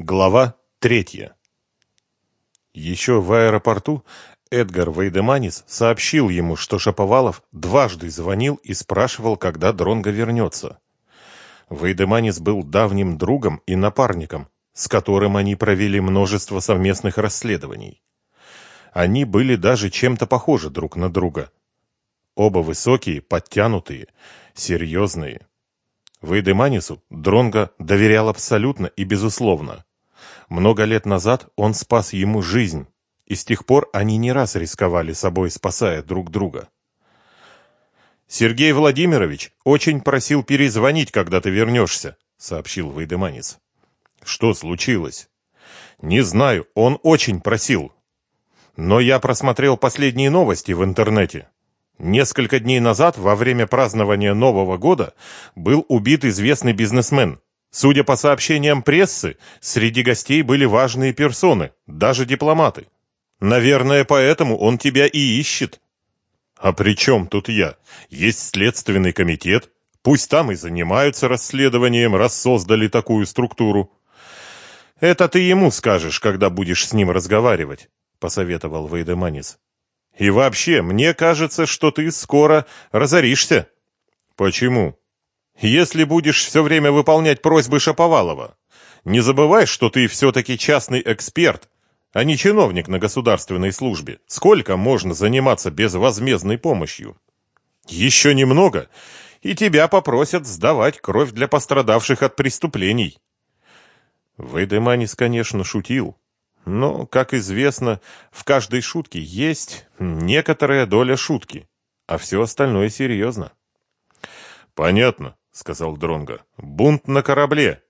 Глава третья. Еще в аэропорту Эдгар Вейдеманис сообщил ему, что Шаповалов дважды звонил и спрашивал, когда Дронго вернется. Вейдеманис был давним другом и напарником, с которым они провели множество совместных расследований. Они были даже чем-то похожи друг на друга. Оба высокие, подтянутые, серьезные. Вейдеманису Дронго доверял абсолютно и безусловно. Много лет назад он спас ему жизнь, и с тех пор они не раз рисковали собой, спасая друг друга. «Сергей Владимирович очень просил перезвонить, когда ты вернешься», — сообщил Вейдеманис. «Что случилось?» «Не знаю, он очень просил. Но я просмотрел последние новости в интернете. Несколько дней назад, во время празднования Нового года, был убит известный бизнесмен. Судя по сообщениям прессы, среди гостей были важные персоны, даже дипломаты. Наверное, поэтому он тебя и ищет. А при чем тут я? Есть следственный комитет. Пусть там и занимаются расследованием, раз создали такую структуру. Это ты ему скажешь, когда будешь с ним разговаривать, посоветовал Вейдеманис. И вообще, мне кажется, что ты скоро разоришься. Почему? Если будешь все время выполнять просьбы Шаповалова, не забывай, что ты все-таки частный эксперт, а не чиновник на государственной службе. Сколько можно заниматься безвозмездной помощью? Еще немного, и тебя попросят сдавать кровь для пострадавших от преступлений. Вейдеманис, конечно, шутил, но, как известно, в каждой шутке есть некоторая доля шутки, а все остальное серьезно. Понятно сказал Дронга. Бунт на корабле.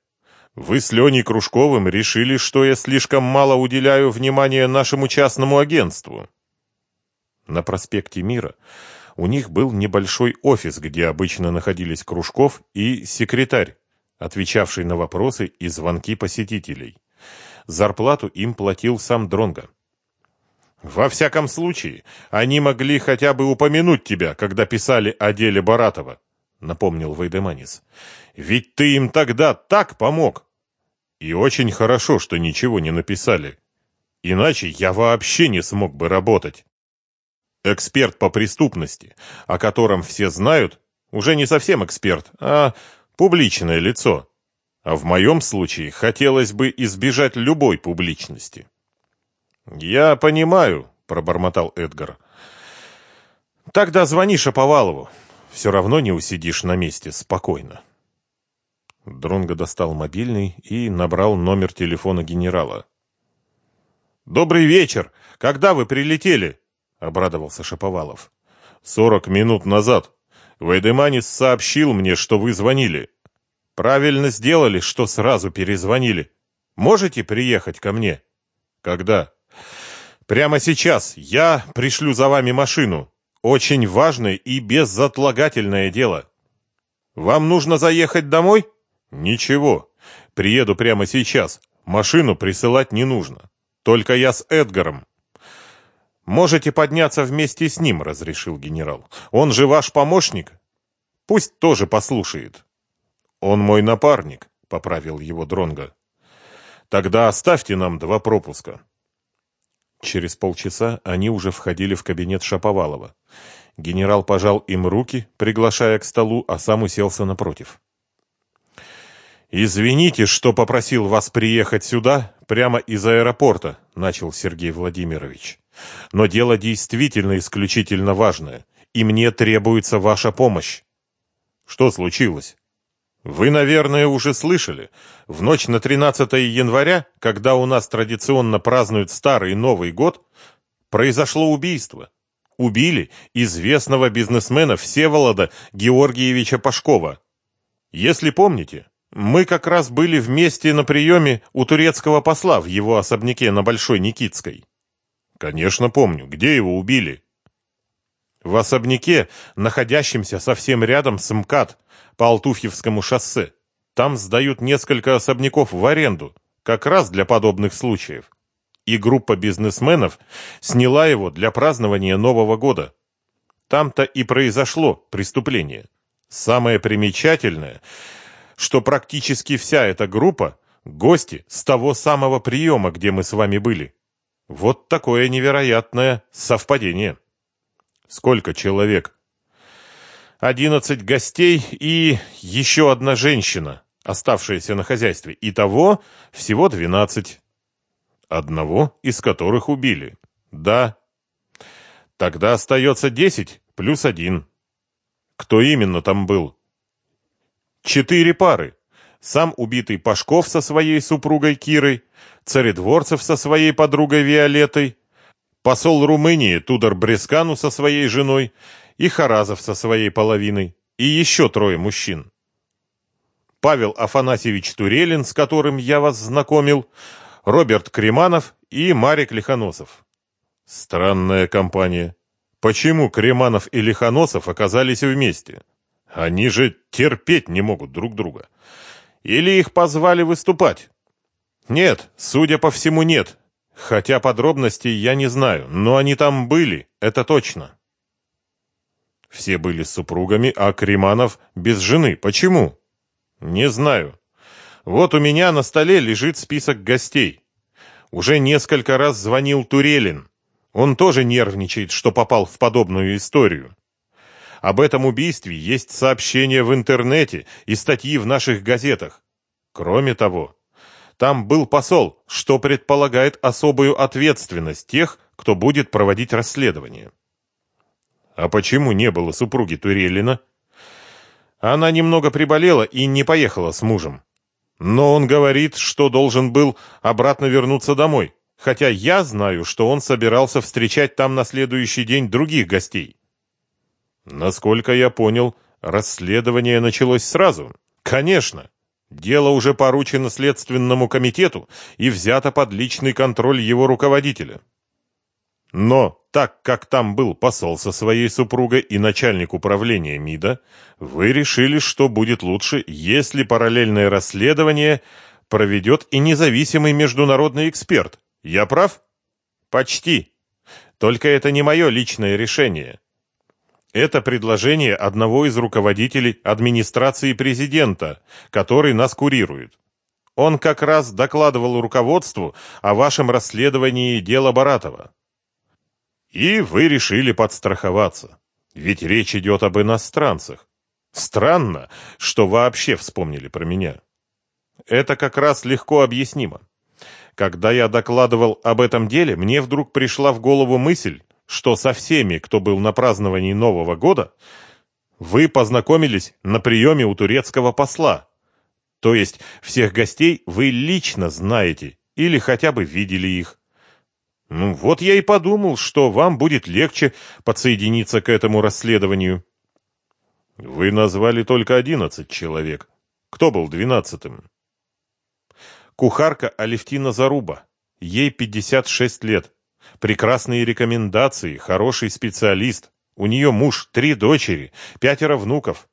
Вы с Леней Кружковым решили, что я слишком мало уделяю внимания нашему частному агентству. На проспекте Мира у них был небольшой офис, где обычно находились Кружков и секретарь, отвечавший на вопросы и звонки посетителей. Зарплату им платил сам Дронга. Во всяком случае, они могли хотя бы упомянуть тебя, когда писали о деле Баратова, — напомнил Вейдеманис. «Ведь ты им тогда так помог!» «И очень хорошо, что ничего не написали. Иначе я вообще не смог бы работать. Эксперт по преступности, о котором все знают, уже не совсем эксперт, а публичное лицо. А в моем случае хотелось бы избежать любой публичности». «Я понимаю», — пробормотал Эдгар. «Тогда звони Шаповалову все равно не усидишь на месте спокойно. Дронго достал мобильный и набрал номер телефона генерала. «Добрый вечер! Когда вы прилетели?» — обрадовался Шаповалов. «Сорок минут назад. Вейдеманис сообщил мне, что вы звонили. Правильно сделали, что сразу перезвонили. Можете приехать ко мне?» «Когда?» «Прямо сейчас. Я пришлю за вами машину. Очень важное и безотлагательное дело. Вам нужно заехать домой? Ничего. Приеду прямо сейчас. Машину присылать не нужно. Только я с Эдгаром. Можете подняться вместе с ним, разрешил генерал. Он же ваш помощник. Пусть тоже послушает. Он мой напарник, поправил его Дронга. Тогда оставьте нам два пропуска. Через полчаса они уже входили в кабинет Шаповалова. Генерал пожал им руки, приглашая к столу, а сам уселся напротив. «Извините, что попросил вас приехать сюда, прямо из аэропорта», — начал Сергей Владимирович. «Но дело действительно исключительно важное, и мне требуется ваша помощь». «Что случилось?» Вы, наверное, уже слышали, в ночь на 13 января, когда у нас традиционно празднуют Старый Новый год, произошло убийство. Убили известного бизнесмена Всеволода Георгиевича Пашкова. Если помните, мы как раз были вместе на приеме у турецкого посла в его особняке на Большой Никитской. Конечно, помню. Где его убили? В особняке, находящемся совсем рядом с МКАД, по Алтуфьевскому шоссе. Там сдают несколько особняков в аренду, как раз для подобных случаев. И группа бизнесменов сняла его для празднования Нового года. Там-то и произошло преступление. Самое примечательное, что практически вся эта группа Гости с того самого приема, где мы с вами были. Вот такое невероятное совпадение. Сколько человек? Одиннадцать гостей и еще одна женщина, оставшаяся на хозяйстве. Итого всего двенадцать. Одного из которых убили. Да. Тогда остается десять плюс один. Кто именно там был? Четыре пары. Сам убитый Пашков со своей супругой Кирой, Царедворцев со своей подругой Виолеттой, посол Румынии Тудор Брескану со своей женой и Харазов со своей половиной, и еще трое мужчин. Павел Афанасьевич Турелин, с которым я вас знакомил, Роберт Креманов и Марик Лихоносов. Странная компания. Почему Креманов и Лихоносов оказались вместе? Они же терпеть не могут друг друга. Или их позвали выступать? Нет, судя по всему, нет. Хотя подробностей я не знаю, но они там были, это точно. Все были с супругами, а Креманов без жены. Почему? Не знаю. Вот у меня на столе лежит список гостей. Уже несколько раз звонил Турелин. Он тоже нервничает, что попал в подобную историю. Об этом убийстве есть сообщения в интернете и статьи в наших газетах. Кроме того, там был посол, что предполагает особую ответственность тех, кто будет проводить расследование. А почему не было супруги Турелина? Она немного приболела и не поехала с мужем. Но он говорит, что должен был обратно вернуться домой, хотя я знаю, что он собирался встречать там на следующий день других гостей. Насколько я понял, расследование началось сразу. Конечно. Дело уже поручено следственному комитету и взято под личный контроль его руководителя. Но так как там был посол со своей супругой и начальник управления МИДа, вы решили, что будет лучше, если параллельное расследование проведет и независимый международный эксперт. Я прав? Почти. Только это не мое личное решение. Это предложение одного из руководителей администрации президента, который нас курирует. Он как раз докладывал руководству о вашем расследовании дела Баратова. И вы решили подстраховаться. Ведь речь идет об иностранцах. Странно, что вообще вспомнили про меня. Это как раз легко объяснимо. Когда я докладывал об этом деле, мне вдруг пришла в голову мысль, что со всеми, кто был на праздновании Нового года, вы познакомились на приеме у турецкого посла. То есть всех гостей вы лично знаете или хотя бы видели их. Ну вот я и подумал, что вам будет легче подсоединиться к этому расследованию. Вы назвали только одиннадцать человек. Кто был двенадцатым? Кухарка Алевтина Заруба. Ей 56 лет. Прекрасные рекомендации, хороший специалист. У нее муж, три дочери, пятеро внуков.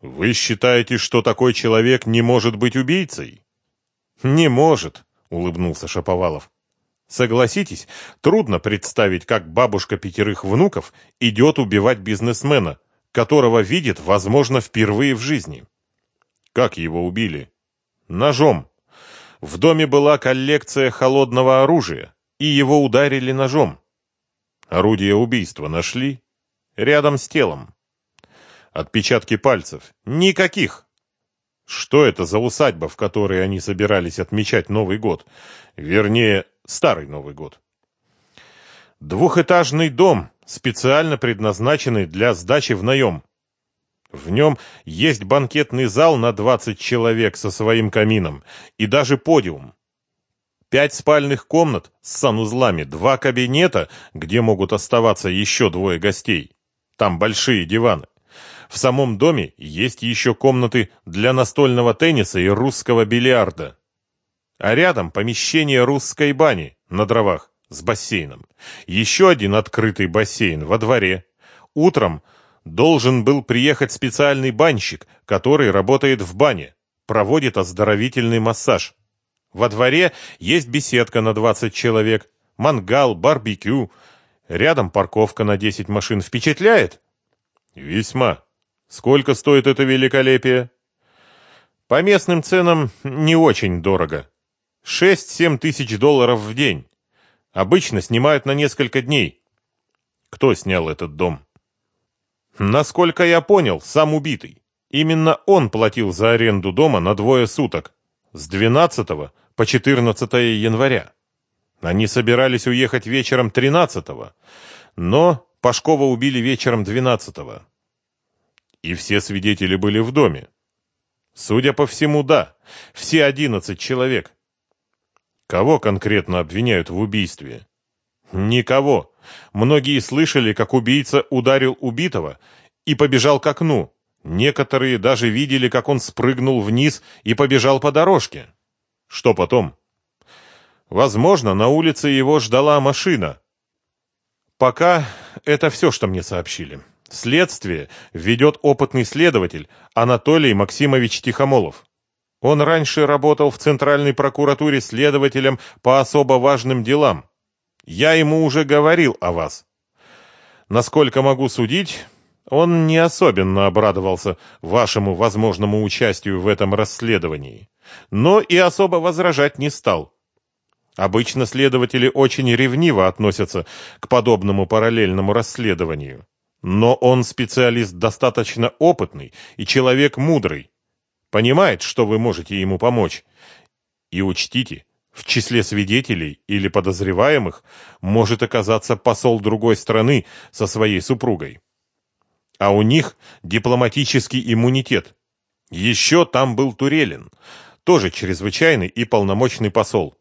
Вы считаете, что такой человек не может быть убийцей? Не может, улыбнулся Шаповалов. Согласитесь, трудно представить, как бабушка пятерых внуков идет убивать бизнесмена, которого видит, возможно, впервые в жизни. Как его убили? Ножом. В доме была коллекция холодного оружия и его ударили ножом. Орудие убийства нашли рядом с телом. Отпечатки пальцев никаких. Что это за усадьба, в которой они собирались отмечать Новый год? Вернее, Старый Новый год. Двухэтажный дом, специально предназначенный для сдачи в наем. В нем есть банкетный зал на 20 человек со своим камином и даже подиум. Пять спальных комнат с санузлами, два кабинета, где могут оставаться еще двое гостей. Там большие диваны. В самом доме есть еще комнаты для настольного тенниса и русского бильярда. А рядом помещение русской бани на дровах с бассейном. Еще один открытый бассейн во дворе. Утром должен был приехать специальный банщик, который работает в бане, проводит оздоровительный массаж. Во дворе есть беседка на 20 человек, мангал, барбекю. Рядом парковка на 10 машин. Впечатляет? Весьма. Сколько стоит это великолепие? По местным ценам не очень дорого. 6-7 тысяч долларов в день. Обычно снимают на несколько дней. Кто снял этот дом? Насколько я понял, сам убитый. Именно он платил за аренду дома на двое суток, с 12 по 14 января. Они собирались уехать вечером 13 но Пашкова убили вечером 12 -го. И все свидетели были в доме. Судя по всему, да, все 11 человек. Кого конкретно обвиняют в убийстве? Никого. Многие слышали, как убийца ударил убитого и побежал к окну. Некоторые даже видели, как он спрыгнул вниз и побежал по дорожке. Что потом? Возможно, на улице его ждала машина. Пока это все, что мне сообщили. Следствие ведет опытный следователь Анатолий Максимович Тихомолов. Он раньше работал в Центральной прокуратуре следователем по особо важным делам. Я ему уже говорил о вас. Насколько могу судить, он не особенно обрадовался вашему возможному участию в этом расследовании, но и особо возражать не стал. Обычно следователи очень ревниво относятся к подобному параллельному расследованию. Но он специалист достаточно опытный и человек мудрый. Понимает, что вы можете ему помочь. И учтите, в числе свидетелей или подозреваемых может оказаться посол другой страны со своей супругой а у них дипломатический иммунитет. Еще там был Турелин, тоже чрезвычайный и полномочный посол.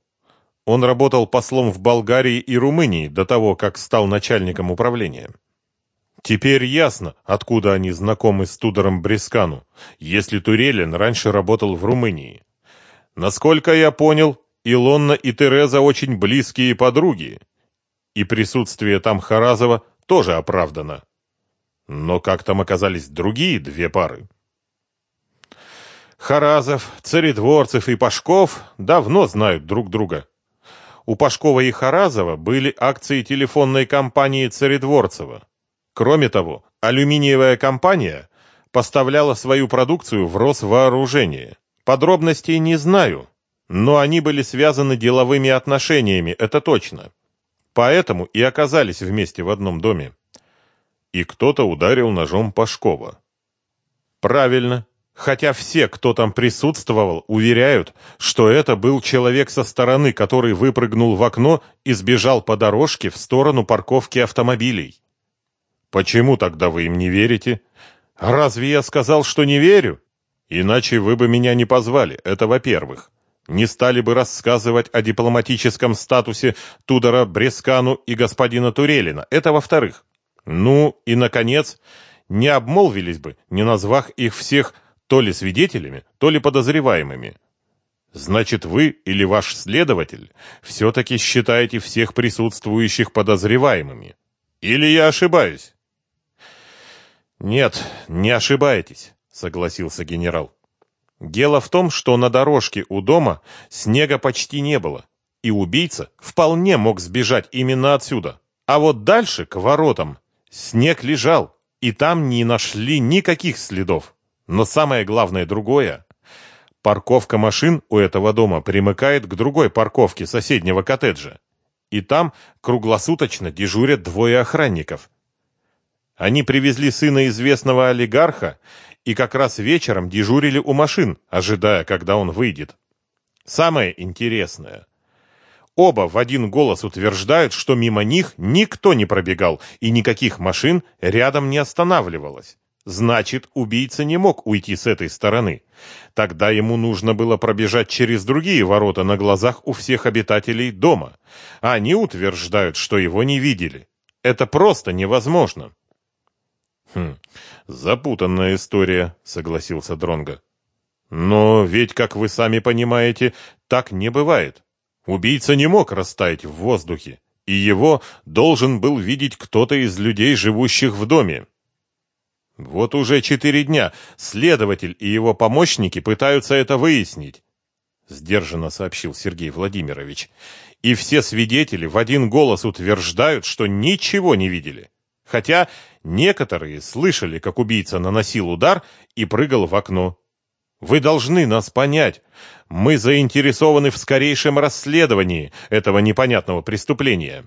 Он работал послом в Болгарии и Румынии до того, как стал начальником управления. Теперь ясно, откуда они знакомы с Тудором Брескану, если Турелин раньше работал в Румынии. Насколько я понял, Илонна и Тереза очень близкие подруги, и присутствие там Харазова тоже оправдано. Но как там оказались другие две пары? Харазов, Царедворцев и Пашков давно знают друг друга. У Пашкова и Харазова были акции телефонной компании Царедворцева. Кроме того, алюминиевая компания поставляла свою продукцию в Росвооружение. Подробностей не знаю, но они были связаны деловыми отношениями, это точно. Поэтому и оказались вместе в одном доме и кто-то ударил ножом Пашкова. Правильно, хотя все, кто там присутствовал, уверяют, что это был человек со стороны, который выпрыгнул в окно и сбежал по дорожке в сторону парковки автомобилей. Почему тогда вы им не верите? Разве я сказал, что не верю? Иначе вы бы меня не позвали, это во-первых. Не стали бы рассказывать о дипломатическом статусе Тудора Брескану и господина Турелина, это во-вторых. Ну и, наконец, не обмолвились бы, не назвав их всех то ли свидетелями, то ли подозреваемыми. Значит, вы или ваш следователь все-таки считаете всех присутствующих подозреваемыми. Или я ошибаюсь? Нет, не ошибаетесь, согласился генерал. Дело в том, что на дорожке у дома снега почти не было, и убийца вполне мог сбежать именно отсюда. А вот дальше, к воротам, Снег лежал, и там не нашли никаких следов. Но самое главное другое. Парковка машин у этого дома примыкает к другой парковке соседнего коттеджа. И там круглосуточно дежурят двое охранников. Они привезли сына известного олигарха и как раз вечером дежурили у машин, ожидая, когда он выйдет. Самое интересное, Оба в один голос утверждают, что мимо них никто не пробегал и никаких машин рядом не останавливалось. Значит, убийца не мог уйти с этой стороны. Тогда ему нужно было пробежать через другие ворота на глазах у всех обитателей дома. Они утверждают, что его не видели. Это просто невозможно. Хм, запутанная история, согласился Дронга. Но ведь, как вы сами понимаете, так не бывает. Убийца не мог растаять в воздухе, и его должен был видеть кто-то из людей, живущих в доме. Вот уже четыре дня следователь и его помощники пытаются это выяснить, сдержанно сообщил Сергей Владимирович. И все свидетели в один голос утверждают, что ничего не видели. Хотя некоторые слышали, как убийца наносил удар и прыгал в окно. Вы должны нас понять. Мы заинтересованы в скорейшем расследовании этого непонятного преступления.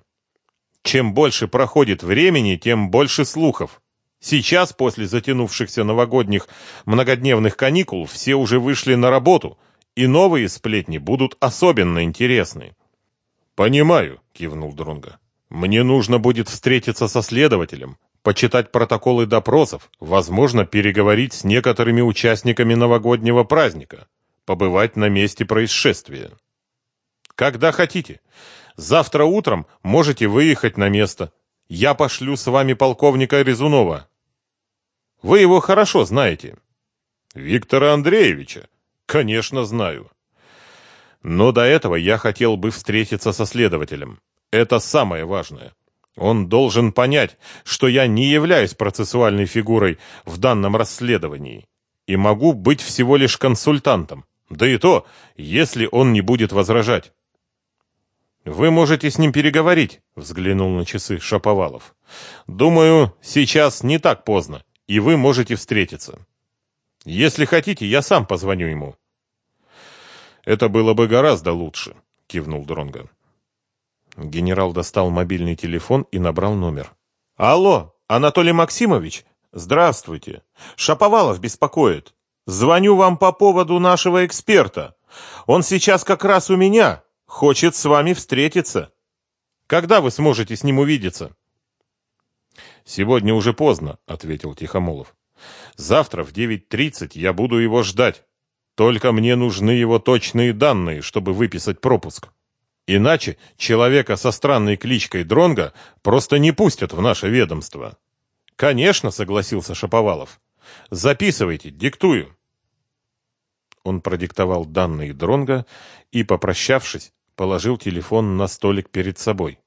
Чем больше проходит времени, тем больше слухов. Сейчас, после затянувшихся новогодних многодневных каникул, все уже вышли на работу, и новые сплетни будут особенно интересны. Понимаю, кивнул Дронга. Мне нужно будет встретиться со следователем, почитать протоколы допросов, возможно, переговорить с некоторыми участниками новогоднего праздника, побывать на месте происшествия. Когда хотите. Завтра утром можете выехать на место. Я пошлю с вами полковника Резунова. Вы его хорошо знаете. Виктора Андреевича? Конечно, знаю. Но до этого я хотел бы встретиться со следователем. Это самое важное. Он должен понять, что я не являюсь процессуальной фигурой в данном расследовании и могу быть всего лишь консультантом. Да и то, если он не будет возражать. Вы можете с ним переговорить, взглянул на часы Шаповалов. Думаю, сейчас не так поздно, и вы можете встретиться. Если хотите, я сам позвоню ему. Это было бы гораздо лучше, кивнул Дронга. Генерал достал мобильный телефон и набрал номер. Алло, Анатолий Максимович, здравствуйте. Шаповалов беспокоит. Звоню вам по поводу нашего эксперта. Он сейчас как раз у меня. Хочет с вами встретиться. Когда вы сможете с ним увидеться? Сегодня уже поздно, ответил Тихомолов. Завтра в 9:30 я буду его ждать. Только мне нужны его точные данные, чтобы выписать пропуск. Иначе человека со странной кличкой Дронга просто не пустят в наше ведомство. Конечно, согласился Шаповалов. Записывайте, диктую. Он продиктовал данные Дронга и, попрощавшись, положил телефон на столик перед собой.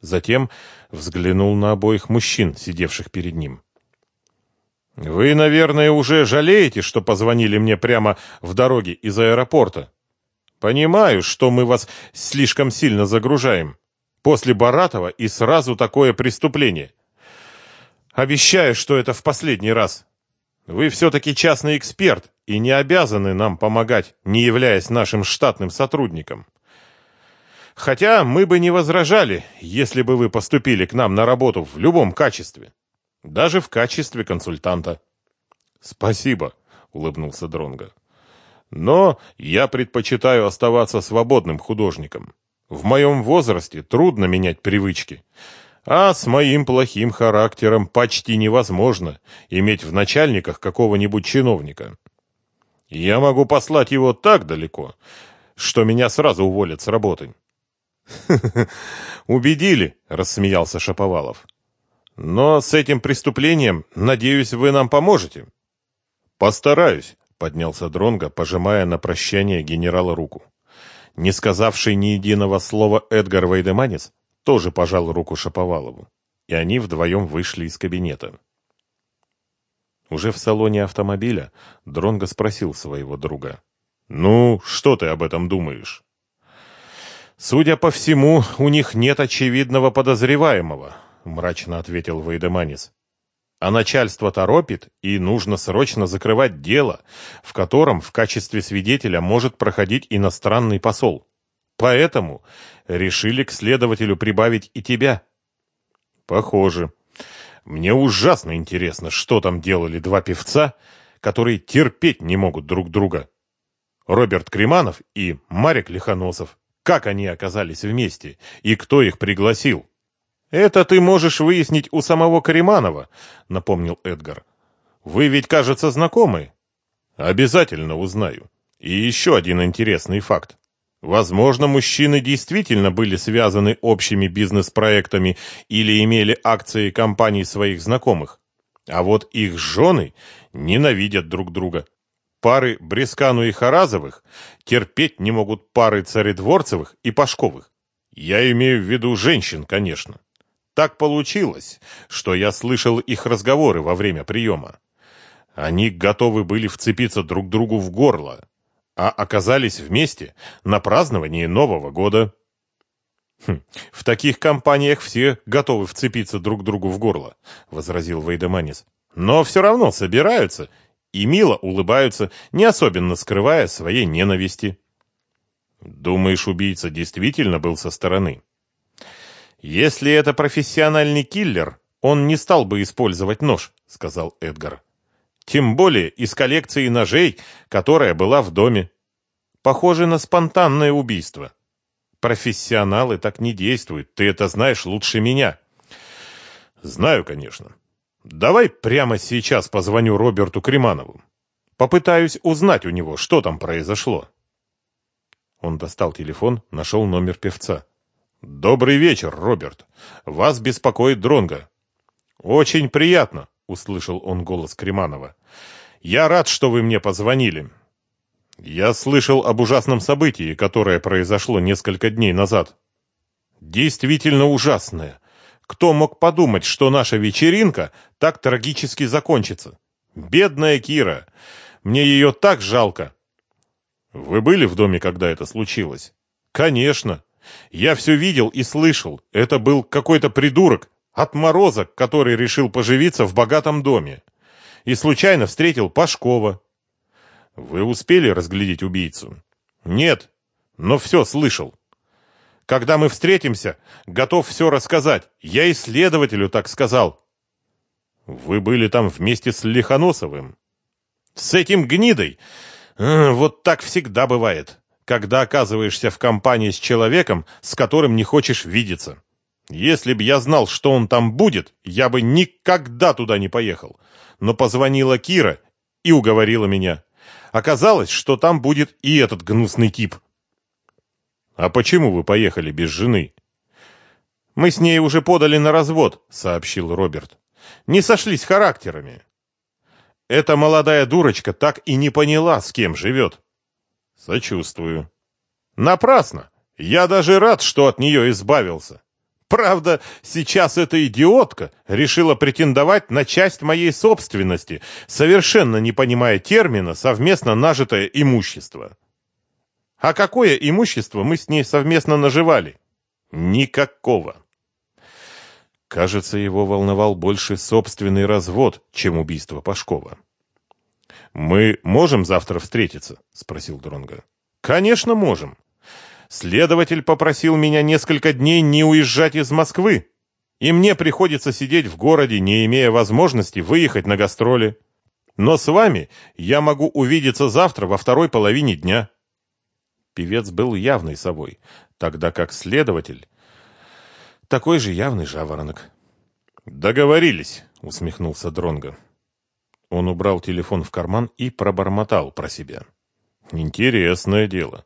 Затем взглянул на обоих мужчин, сидевших перед ним. Вы, наверное, уже жалеете, что позвонили мне прямо в дороге из аэропорта. Понимаю, что мы вас слишком сильно загружаем. После Баратова и сразу такое преступление. Обещаю, что это в последний раз. Вы все-таки частный эксперт и не обязаны нам помогать, не являясь нашим штатным сотрудником. Хотя мы бы не возражали, если бы вы поступили к нам на работу в любом качестве, даже в качестве консультанта. Спасибо, улыбнулся Дронга. Но я предпочитаю оставаться свободным художником. В моем возрасте трудно менять привычки, а с моим плохим характером почти невозможно иметь в начальниках какого-нибудь чиновника. Я могу послать его так далеко, что меня сразу уволят с работы. Убедили, рассмеялся Шаповалов. Но с этим преступлением, надеюсь, вы нам поможете. Постараюсь, поднялся Дронга, пожимая на прощание генерала руку. Не сказавший ни единого слова Эдгар Вейдеманис тоже пожал руку Шаповалову, и они вдвоем вышли из кабинета. Уже в салоне автомобиля Дронго спросил своего друга. «Ну, что ты об этом думаешь?» «Судя по всему, у них нет очевидного подозреваемого», — мрачно ответил Вейдеманис. «А начальство торопит, и нужно срочно закрывать дело, в котором в качестве свидетеля может проходить иностранный посол. Поэтому решили к следователю прибавить и тебя». «Похоже. Мне ужасно интересно, что там делали два певца, которые терпеть не могут друг друга. Роберт Креманов и Марик Лихоносов. Как они оказались вместе и кто их пригласил? Это ты можешь выяснить у самого Кариманова, напомнил Эдгар. Вы ведь, кажется, знакомы. Обязательно узнаю. И еще один интересный факт. Возможно, мужчины действительно были связаны общими бизнес-проектами или имели акции компаний своих знакомых. А вот их жены ненавидят друг друга. Пары Брескану и Харазовых терпеть не могут пары Царедворцевых и Пашковых. Я имею в виду женщин, конечно. Так получилось, что я слышал их разговоры во время приема. Они готовы были вцепиться друг другу в горло, а оказались вместе на праздновании Нового года. Хм, в таких компаниях все готовы вцепиться друг другу в горло, возразил Вейдеманис. Но все равно собираются и мило улыбаются, не особенно скрывая своей ненависти. Думаешь, убийца действительно был со стороны? Если это профессиональный киллер, он не стал бы использовать нож, сказал Эдгар. Тем более из коллекции ножей, которая была в доме. Похоже на спонтанное убийство. Профессионалы так не действуют, ты это знаешь лучше меня. Знаю, конечно. Давай прямо сейчас позвоню Роберту Креманову. Попытаюсь узнать у него, что там произошло. Он достал телефон, нашел номер певца. Добрый вечер, Роберт. Вас беспокоит Дронга. Очень приятно, услышал он голос Креманова. Я рад, что вы мне позвонили. Я слышал об ужасном событии, которое произошло несколько дней назад. Действительно ужасное. Кто мог подумать, что наша вечеринка так трагически закончится? Бедная Кира. Мне ее так жалко. Вы были в доме, когда это случилось? Конечно. Я все видел и слышал. Это был какой-то придурок, отморозок, который решил поживиться в богатом доме. И случайно встретил Пашкова. Вы успели разглядеть убийцу? Нет, но все слышал. Когда мы встретимся, готов все рассказать. Я исследователю так сказал. Вы были там вместе с Лихоносовым. С этим гнидой. Вот так всегда бывает, когда оказываешься в компании с человеком, с которым не хочешь видеться. Если б я знал, что он там будет, я бы никогда туда не поехал. Но позвонила Кира и уговорила меня. Оказалось, что там будет и этот гнусный тип. А почему вы поехали без жены? Мы с ней уже подали на развод, сообщил Роберт. Не сошлись характерами. Эта молодая дурочка так и не поняла, с кем живет. Сочувствую. Напрасно. Я даже рад, что от нее избавился. Правда, сейчас эта идиотка решила претендовать на часть моей собственности, совершенно не понимая термина «совместно нажитое имущество». А какое имущество мы с ней совместно наживали? Никакого. Кажется, его волновал больше собственный развод, чем убийство Пашкова. Мы можем завтра встретиться, спросил Дронга. Конечно, можем. Следователь попросил меня несколько дней не уезжать из Москвы, и мне приходится сидеть в городе, не имея возможности выехать на гастроли. Но с вами я могу увидеться завтра во второй половине дня. Певец был явный собой, тогда как следователь такой же явный жаворонок. Договорились, усмехнулся Дронго. Он убрал телефон в карман и пробормотал про себя. Интересное дело.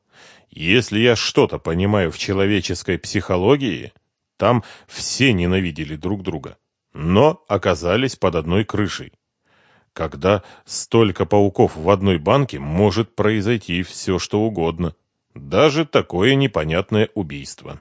Если я что-то понимаю в человеческой психологии, там все ненавидели друг друга, но оказались под одной крышей. Когда столько пауков в одной банке, может произойти все, что угодно даже такое непонятное убийство.